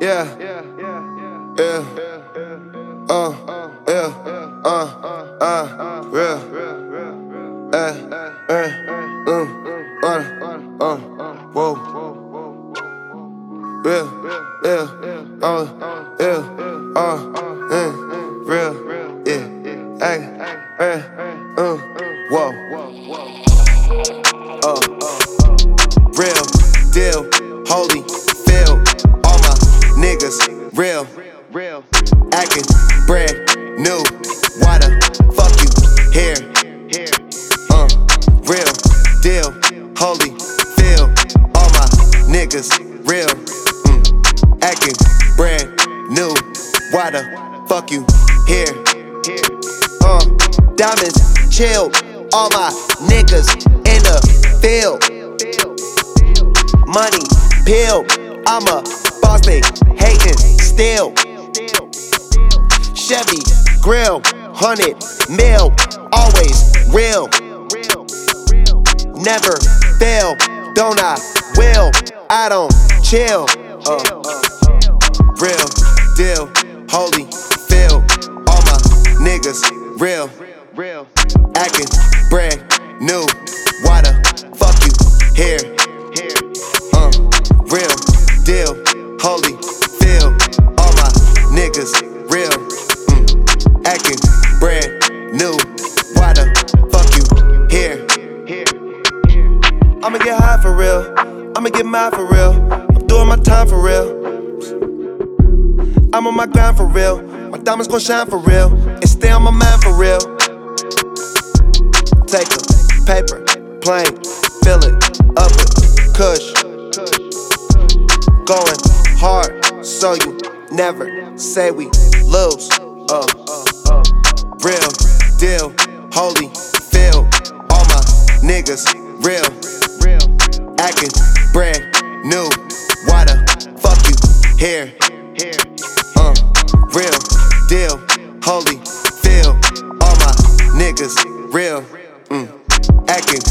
Yeah. Yeah. Yeah. Yeah. Uh. Yeah. Uh. Uh. Real. Eh. Eh. Mm. Uh. Uh. Whoa. Real. Yeah. Uh. Yeah. Uh. Uh. Real. Yeah. Ay. Eh. Uh. Whoa. Uh. Real deal. Holy real. Real. Acting brand new. Why the fuck you here? Here. Uh, real deal, holy feel. All my niggas real. Mm, acting brand new. Why the fuck you here? Here. Uh, diamonds chill. All my niggas in the field. Money pill. I'm a they hating still. Chevy grill, hundred mil, always real. Never fail, don't I? Will I don't chill. Uh, real deal, holy feel. All my niggas real, Real. acting brand new. Niggas real, mm, acting brand new. Why the fuck you here? I'ma get high for real. I'ma get mad for real. I'm doing my time for real. I'm on my grind for real. My diamonds gon' shine for real. And stay on my mind for real. Take a paper, plane, fill it up with kush. Going hard, so you never say we lose. Uh, real deal, holy feel. All my niggas real Real. acting brand new. Why the fuck you here? Here. Uh, real deal, holy feel. All my niggas real, mm, acting